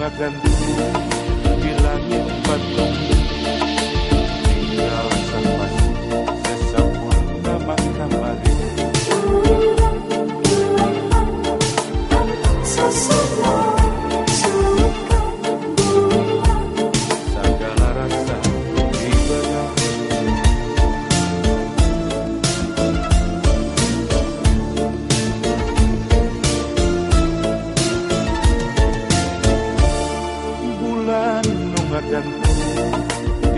akan tumbuh di langit patung